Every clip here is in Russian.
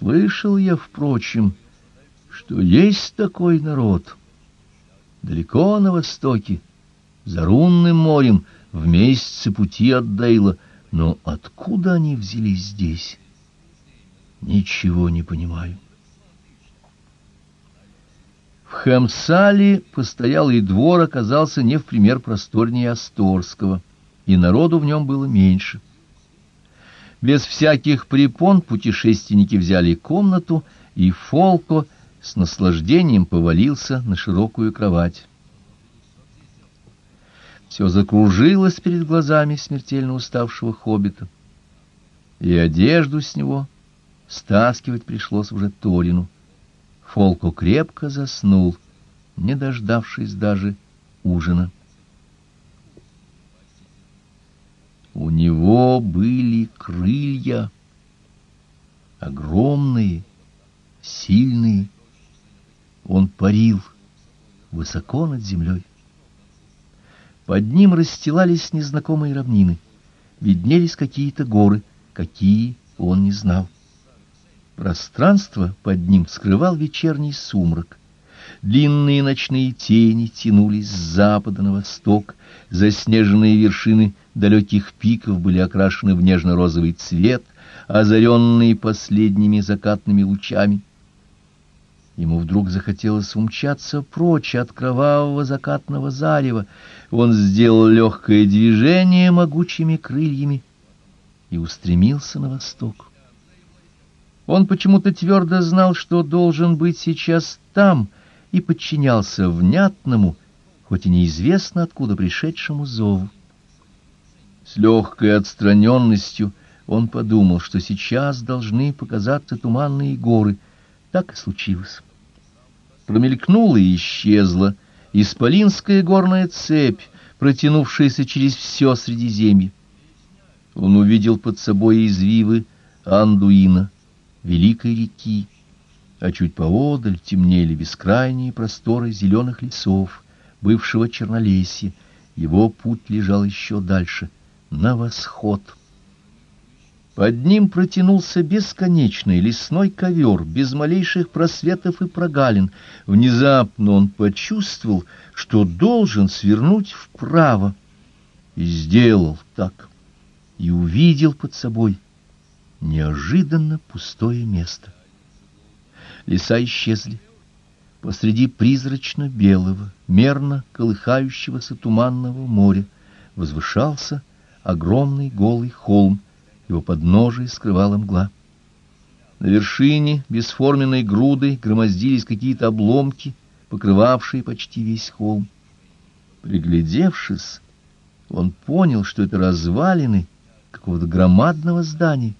Слышал я, впрочем, что есть такой народ. Далеко на востоке, за Рунным морем, в месяце пути от Дейла, но откуда они взялись здесь? Ничего не понимаю. В Хамсале постоялый двор оказался не в пример просторнее Асторского, и народу в нем было меньше. Без всяких препон путешественники взяли комнату, и Фолко с наслаждением повалился на широкую кровать. Все закружилось перед глазами смертельно уставшего хоббита, и одежду с него стаскивать пришлось уже Торину. Фолко крепко заснул, не дождавшись даже ужина. У него были крылья, огромные, сильные. Он парил высоко над землей. Под ним расстилались незнакомые равнины, виднелись какие-то горы, какие он не знал. Пространство под ним скрывал вечерний сумрак. Длинные ночные тени тянулись с запада на восток, заснеженные вершины далеких пиков были окрашены в нежно-розовый цвет, озаренные последними закатными лучами. Ему вдруг захотелось умчаться прочь от кровавого закатного зарева. Он сделал легкое движение могучими крыльями и устремился на восток. Он почему-то твердо знал, что должен быть сейчас там, и подчинялся внятному, хоть и неизвестно откуда пришедшему зову. С легкой отстраненностью он подумал, что сейчас должны показаться туманные горы. Так и случилось. Промелькнула и исчезла исполинская горная цепь, протянувшаяся через все Средиземье. Он увидел под собой извивы Андуина, великой реки, а чуть поодаль темнели бескрайние просторы зеленых лесов, бывшего Чернолесья. Его путь лежал еще дальше, на восход. Под ним протянулся бесконечный лесной ковер, без малейших просветов и прогалин. Внезапно он почувствовал, что должен свернуть вправо, и сделал так, и увидел под собой неожиданно пустое место. Леса исчезли. Посреди призрачно-белого, мерно колыхающегося туманного моря возвышался огромный голый холм, его подножие скрывала мгла. На вершине бесформенной грудой громоздились какие-то обломки, покрывавшие почти весь холм. Приглядевшись, он понял, что это развалины какого-то громадного здания.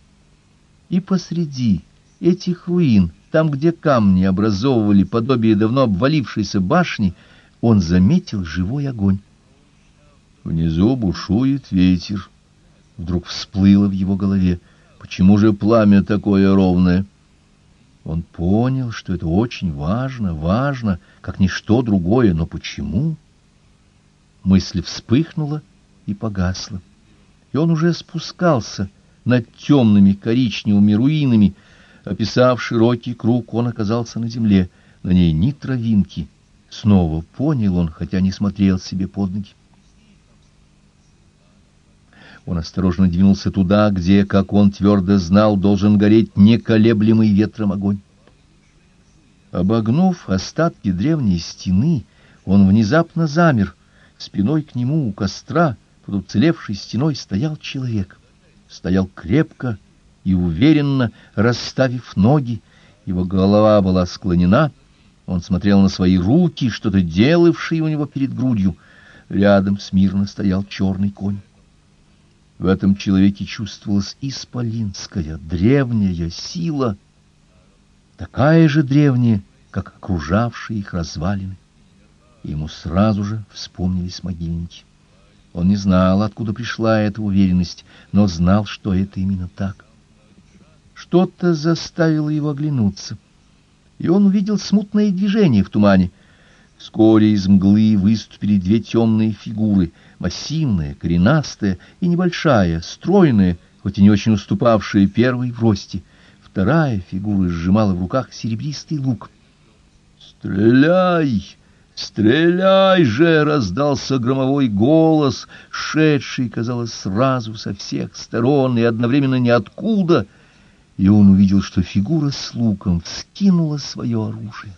И посреди этих руин там, где камни образовывали подобие давно обвалившейся башни, он заметил живой огонь. Внизу бушует ветер. Вдруг всплыло в его голове. Почему же пламя такое ровное? Он понял, что это очень важно, важно, как ничто другое, но почему? Мысль вспыхнула и погасла. И он уже спускался над темными коричневыми руинами, Описав широкий круг, он оказался на земле. На ней ни травинки. Снова понял он, хотя не смотрел себе под ноги. Он осторожно двинулся туда, где, как он твердо знал, должен гореть неколеблемый ветром огонь. Обогнув остатки древней стены, он внезапно замер. Спиной к нему у костра, под уцелевшей стеной, стоял человек. Стоял крепко, и уверенно расставив ноги, его голова была склонена, он смотрел на свои руки, что-то делавшие у него перед грудью. Рядом смирно стоял черный конь. В этом человеке чувствовалась исполинская, древняя сила, такая же древняя, как окружавшие их развалины. И ему сразу же вспомнились могильники. Он не знал, откуда пришла эта уверенность, но знал, что это именно так. Что-то заставило его оглянуться, и он увидел смутное движение в тумане. Вскоре из мглы выступили две темные фигуры, массивная, коренастая и небольшая, стройная, хоть и не очень уступавшая первой в росте. Вторая фигура сжимала в руках серебристый лук. «Стреляй! Стреляй же!» — раздался громовой голос, шедший, казалось, сразу со всех сторон и одновременно ниоткуда, и он увидел, что фигура с луком вскинула свое оружие.